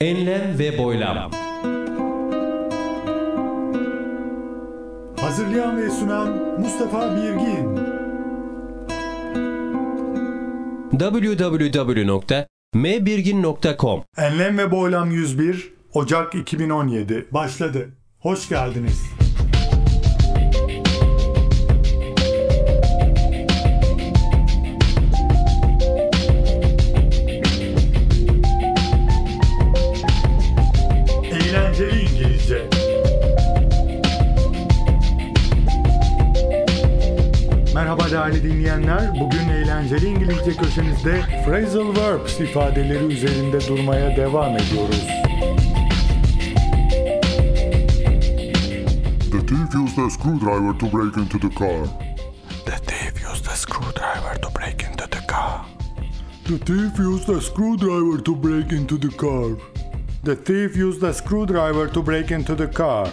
Enlem ve boylam. Hazırlayan ve sunan Mustafa Birgin. www.mbirgin.com Enlem ve Boylam 101 Ocak 2017 başladı. Hoş geldiniz. Değerli dinleyenler. Bugün eğlenceli İngilizce köşemizde phrasal verbs ifadeleri üzerinde durmaya devam ediyoruz. The thief used a screwdriver to break into the car. The thief used a screwdriver to break into the car. The thief used a screwdriver to break into the car. The thief used a screwdriver to break into the car.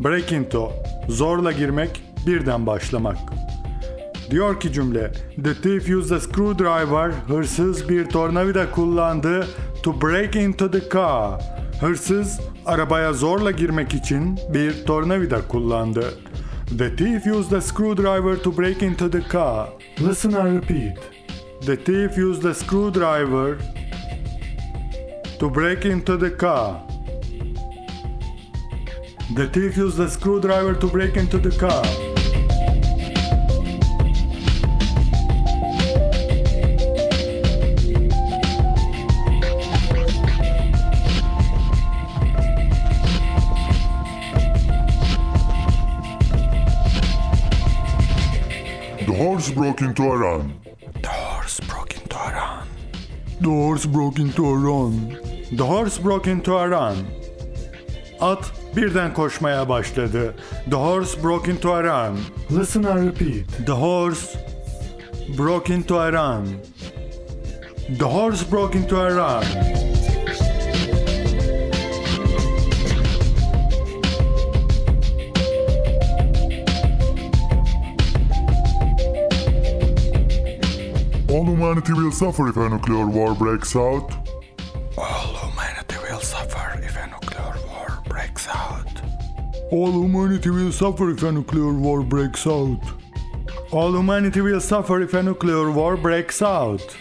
Break into, zorla girmek, birden başlamak. Diyor ki cümle, The thief used a screwdriver, hırsız bir tornavida kullandı to break into the car. Hırsız arabaya zorla girmek için bir tornavida kullandı. The thief used a screwdriver to break into the car. Listen and repeat. The thief used a screwdriver to break into the car. The thief used a screwdriver to break into the car. Horse broke into a run. The horse broke into a run. At birden koşmaya başladı. The horse broke into a run. Listen and repeat. The horse broke into a run. The horse broke into a run. All humanity will suffer if a nuclear war breaks out. All humanity will suffer if a nuclear war breaks out. All humanity will suffer if a nuclear war breaks out. All humanity will suffer if a nuclear war breaks out.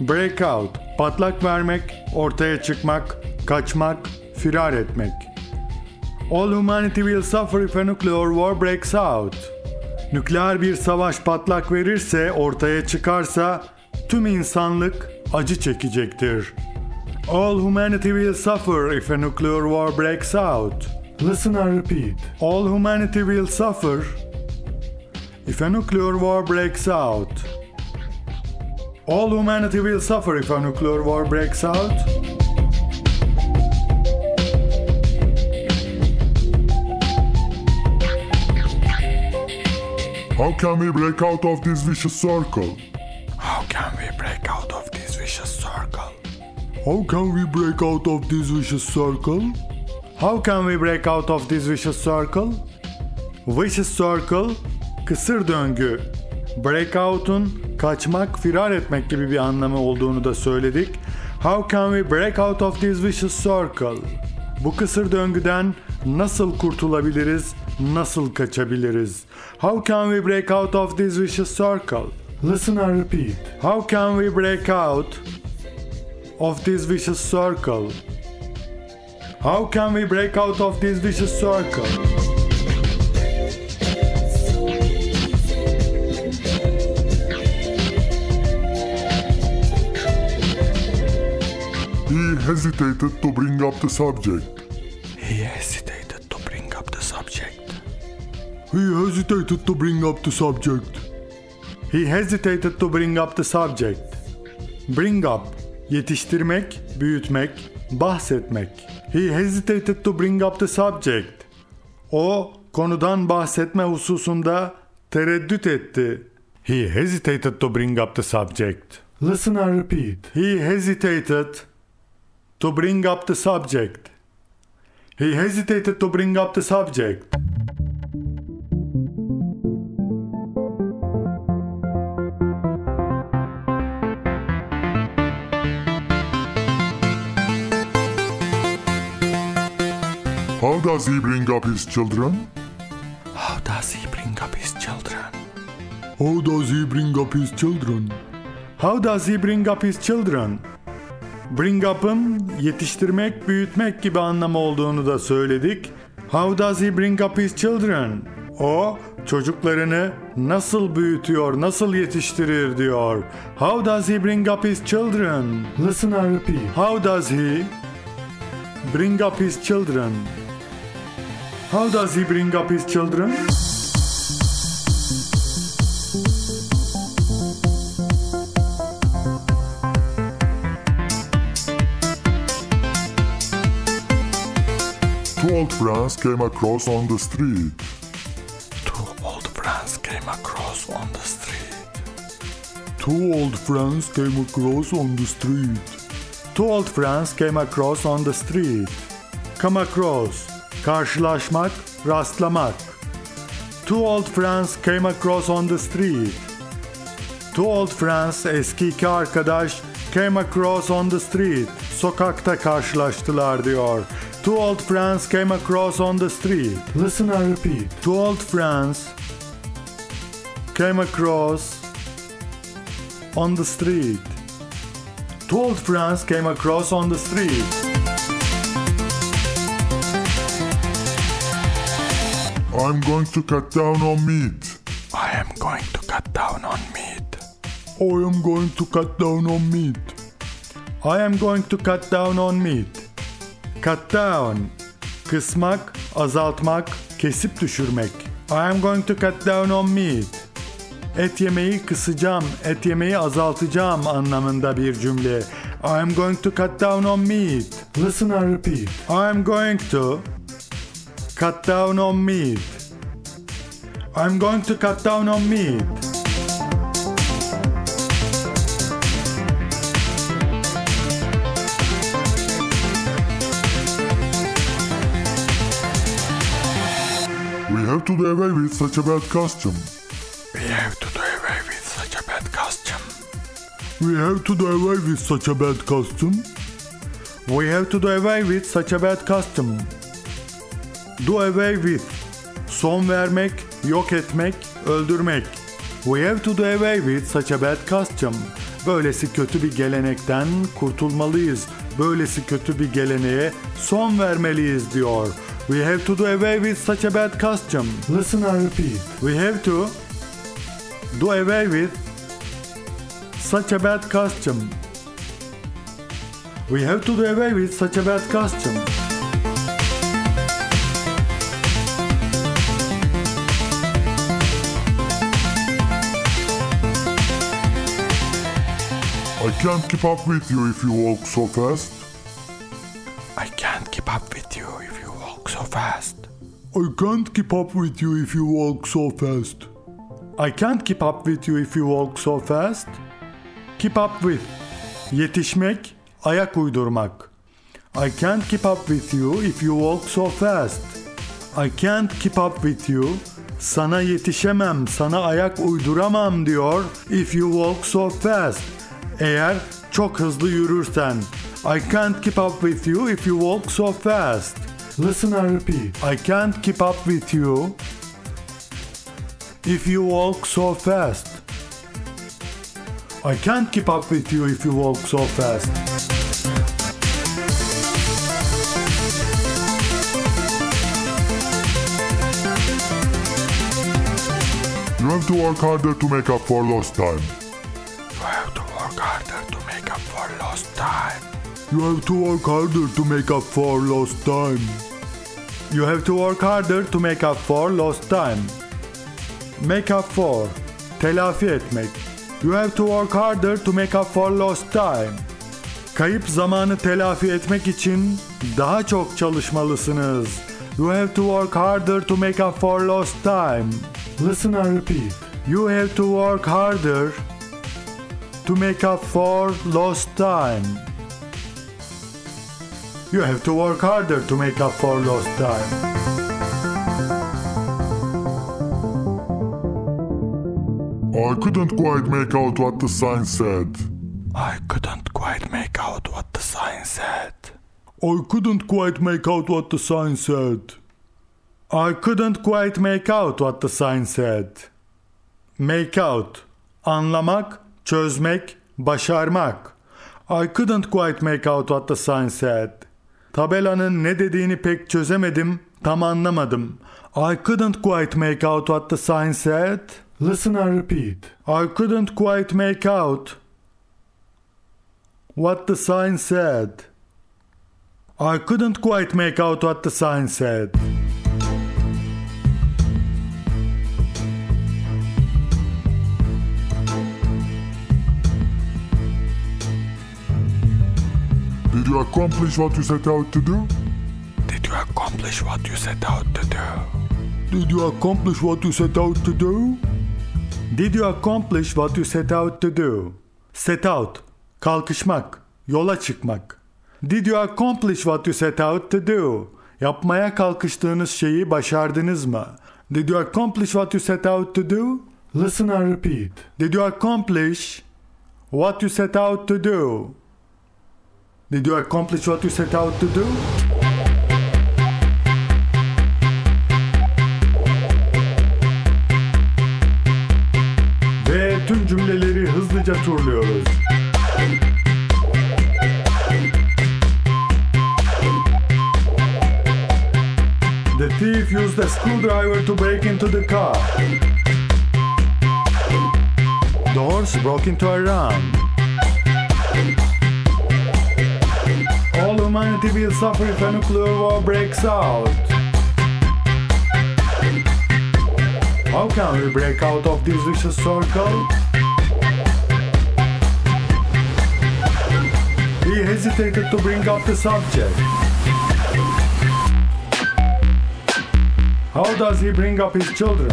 Break out, patlak vermek, ortaya çıkmak, kaçmak, firar etmek. All humanity will suffer if a nuclear war breaks out. Nükleer bir savaş patlak verirse, ortaya çıkarsa tüm insanlık acı çekecektir. All humanity will suffer if a nuclear war breaks out. Listen and repeat. All humanity will suffer if a nuclear war breaks out. All humanity will suffer if a nuclear war breaks out. How can we break out of this vicious circle? How can we break out of this vicious circle? How can we break out of this vicious circle? How can we break out of this vicious circle? Vicious circle, kısır döngü. Breakout'un kaçmak, firar etmek gibi bir anlamı olduğunu da söyledik. How can we break out of this vicious circle? Bu kısır döngüden nasıl kurtulabiliriz, nasıl kaçabiliriz? How can we break out of this vicious circle? Listen and repeat. How can we break out of this vicious circle? How can we break out of this vicious circle? He hesitated to bring up the subject. He hesitated to bring up the subject. He hesitated to bring up the subject. Bring up, yetiştirmek, büyütmek, bahsetmek. He hesitated to bring up the subject. O konudan bahsetme hususunda tereddüt etti. He hesitated to bring up the subject. Listen and repeat. He hesitated to bring up the subject. He hesitated to bring up the subject. Does he bring up his children? How does he bring up his children? How does he bring up his children? How does he bring up his children? Bring up'ın yetiştirmek, büyütmek gibi anlamı olduğunu da söyledik. How does he bring up his children? O çocuklarını nasıl büyütüyor, nasıl yetiştirir diyor. How does he bring up his children? Listen and repeat. How does he bring up his children? How does he bring up his children? Two old friends came across on the street. Two old friends came across on the street. Two old friends came across on the street. Two old friends came across on the street. Come across, karşılaşmak, rastlamak. Two old friends came across on the street. Two old friends, eski iki arkadaş, came across on the street. Sokakta karşılaştılar diyor. Two old friends came across on the street. Listen and repeat. Two old friends came across on the street. Two old friends came across on the street. I'm going to cut down on meat. I am going to cut down on meat. I am going to cut down on meat. I am going to cut down on meat. Cut down. Kısmak, azaltmak, kesip düşürmek. I am going to cut down on meat. Et yemeği kısacağım, et yemeği azaltacağım anlamında bir cümle. I am going to cut down on meat. Listen and repeat. I am going to cut down on meat. I'm going to cut down on meat. We have to do away with such a bad costume. We have to do away with such a bad costume. We have to do away with such a bad costume. We have to do away with such a bad custom. Do away with. Son vermek, yok etmek, öldürmek. We have to do away with such a bad custom. Böylesi kötü bir gelenekten kurtulmalıyız. Böylesi kötü bir geleneğe son vermeliyiz diyor. We have to do away with such a bad custom. Listen and repeat. We have to do away with such a bad custom. We have to do away with such a bad custom. I can't keep up with you if you walk so fast. I can't keep up with you if you walk so fast. I can't keep up with you if you walk so fast. I can't keep up with you if you walk so fast. Keep up with. Yetişmek, ayak uydurmak. I can't keep up with you if you walk so fast. I can't keep up with you. Sana yetişemem, sana ayak uyduramam diyor. If you walk so fast. Eğer çok hızlı yürürsen. I can't keep up with you if you walk so fast. Listen and repeat. I can't keep up with you if you walk so fast. I can't keep up with you if you walk so fast. You have to work harder to make up for lost time. Work harder to make up for lost time. You have to work harder to make up for lost time. You have to work harder to make up for lost time. Make up for. Telafi etmek. You have to work harder to make up for lost time. Kayıp zamanı telafi etmek için daha çok çalışmalısınız. You have to work harder to make up for lost time. Listen and repeat. You have to work harder to make up for lost time. You have to work harder to make up for lost time. I couldn't quite make out what the sign said. I couldn't quite make out what the sign said. I couldn't quite make out what the sign said. I couldn't quite make out what the sign said. Make out. Anlamak, çözmek, başarmak. I couldn't quite make out what the sign said. Tabelanın ne dediğini pek çözemedim, tam anlamadım. I couldn't quite make out what the sign said. Listen and repeat. I couldn't quite make out what the sign said. I couldn't quite make out what the sign said. You accomplish what you set out to do? Did you accomplish what you set out to do? Did you accomplish what you set out to do? Did you accomplish what you set out to do? Set out, kalkışmak, yola çıkmak. Did you accomplish what you set out to do? Yapmaya kalkıştığınız şeyi başardınız mı? Did you accomplish what you set out to do? Listen and repeat. Did you accomplish what you set out to do? Did you accomplish what you set out to do? Ve tüm cümleleri hızlıca turluyoruz. The thief used a screwdriver to break into the car. Horse broke into a run. All humanity will suffer if a nuclear war breaks out. How can we break out of this vicious circle? He hesitated to bring up the subject. How does he bring up his children?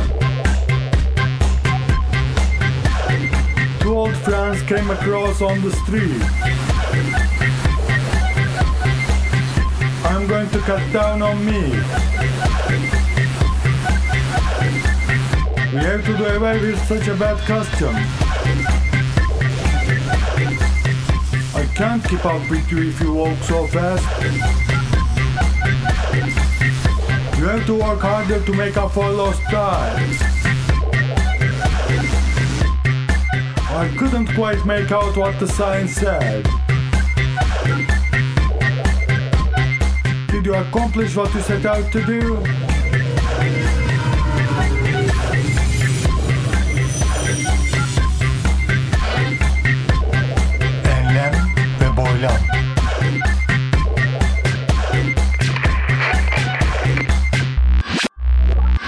Two old friends came across on the street. I'm going to cut down on me. We have to do away with such a bad custom. I can't keep up with you if you walk so fast. You have to work harder to make up for lost time. I couldn't quite make out what the sign said. Did you accomplish what you set out to do? Enlem ve boylam.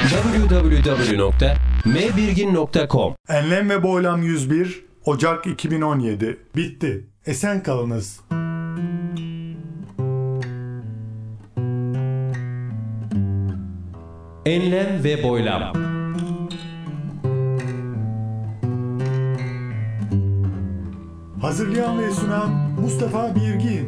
www.mbirgin.com Enlem ve Boylam 101 Ocak 2017 Bitti. Esen kalınız. Enlem ve boylam. Hazırlayan ve sunan Mustafa Birgin.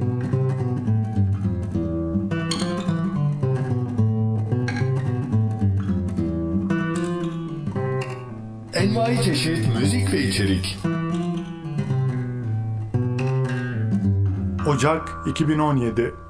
Envai çeşit müzik ve içerik. Ocak 2017